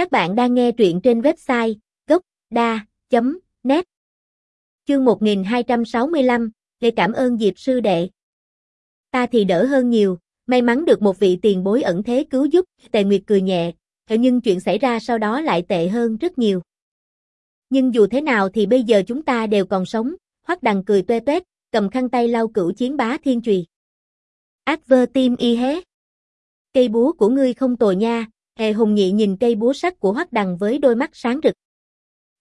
Các bạn đang nghe truyện trên website gocda.net Chương 1265, để cảm ơn Diệp sư đệ. Ta thì đỡ hơn nhiều, may mắn được một vị tiền bối ẩn thế cứu giúp, Tề Nguyệt cười nhẹ, thế nhưng chuyện xảy ra sau đó lại tệ hơn rất nhiều. Nhưng dù thế nào thì bây giờ chúng ta đều còn sống, Hoắc Đằng cười tuê tuét, cầm khăn tay lau cửu chiến bá thiên trùy. Ác vơ tim y hé. Cây búa của ngươi không tồi nha, Hề Hùng Nhị nhìn cây búa sắt của Hoắc Đằng với đôi mắt sáng rực.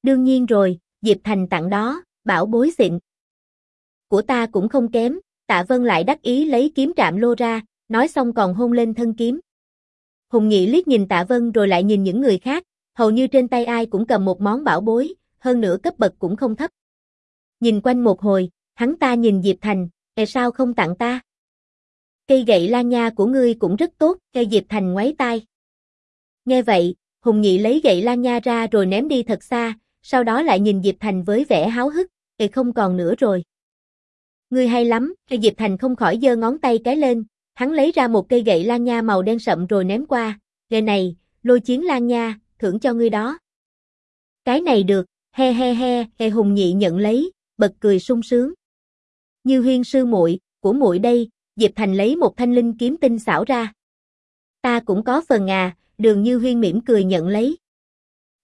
Đương nhiên rồi, Diệp Thành tặng đó, bảo bối xịn. Của ta cũng không kém, Tạ Vân lại đắc ý lấy kiếm trạm lô ra, nói xong còn hôn lên thân kiếm. Hùng Nhị liếc nhìn Tạ Vân rồi lại nhìn những người khác, hầu như trên tay ai cũng cầm một món bảo bối, hơn nữa cấp bậc cũng không thấp. Nhìn quanh một hồi, hắn ta nhìn Diệp Thành, "Tại sao không tặng ta?" Cây gậy lan nha của ngươi cũng rất tốt, cây Diệp Thành ngoáy tai. Nghe vậy, Hùng Nhị lấy gậy lan nha ra rồi ném đi thật xa, sau đó lại nhìn Diệp Thành với vẻ háo hức, "Ê không còn nữa rồi." Ngươi hay lắm, Diệp Thành không khỏi giơ ngón tay cái lên, hắn lấy ra một cây gậy lan nha màu đen sậm rồi ném qua, "Gậy này, lôi chiến lan nha, thưởng cho ngươi đó." Cái này được, he he he, he Hùng Nhị nhận lấy, bật cười sung sướng. Như Huyên sư muội, của muội đây, Diệp Thành lấy một thanh linh kiếm tinh xảo ra. Ta cũng có phần à, đường Như Huyên mỉm cười nhận lấy.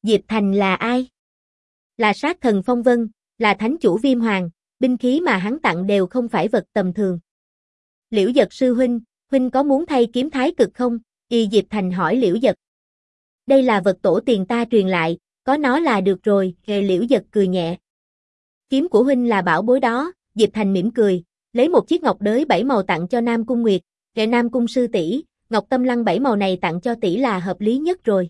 Diệp Thành là ai? Là sát thần phong vân, là thánh chủ viêm hoàng, binh khí mà hắn tặng đều không phải vật tầm thường. Liễu giật sư huynh, huynh có muốn thay kiếm thái cực không? Y Diệp Thành hỏi liễu giật. Đây là vật tổ tiền ta truyền lại, có nó là được rồi, hề liễu giật cười nhẹ. Kiếm của huynh là bảo bối đó, Diệp Thành mỉm cười, lấy một chiếc ngọc đới bảy màu tặng cho Nam Cung Nguyệt, kệ Nam Cung sư tỷ, ngọc tâm lăng bảy màu này tặng cho tỷ là hợp lý nhất rồi.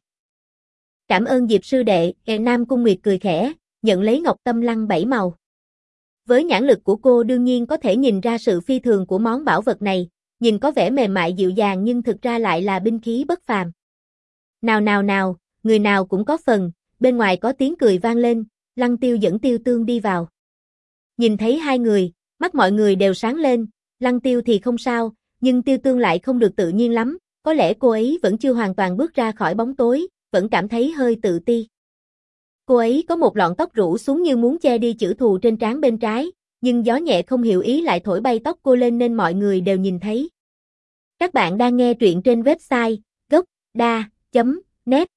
Cảm ơn Diệp sư đệ, kệ Nam Cung Nguyệt cười khẽ, nhận lấy ngọc tâm lăng bảy màu. Với nhãn lực của cô đương nhiên có thể nhìn ra sự phi thường của món bảo vật này, nhìn có vẻ mềm mại dịu dàng nhưng thực ra lại là binh khí bất phàm. Nào nào nào, người nào cũng có phần, bên ngoài có tiếng cười vang lên, Lăng Tiêu dẫn Tiêu Tương đi vào. Nhìn thấy hai người, mắt mọi người đều sáng lên, Lăng Tiêu thì không sao, nhưng Tiêu Tương lại không được tự nhiên lắm, có lẽ cô ấy vẫn chưa hoàn toàn bước ra khỏi bóng tối, vẫn cảm thấy hơi tự ti. Cô ấy có một lọn tóc rủ xuống như muốn che đi chữ thù trên trán bên trái, nhưng gió nhẹ không hiểu ý lại thổi bay tóc cô lên nên mọi người đều nhìn thấy. Các bạn đang nghe truyện trên website gocda.net